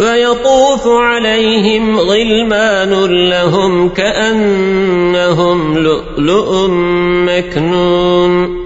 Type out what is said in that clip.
ويطوف عليهم غلمان لهم كأنهم لؤلؤ مكنون.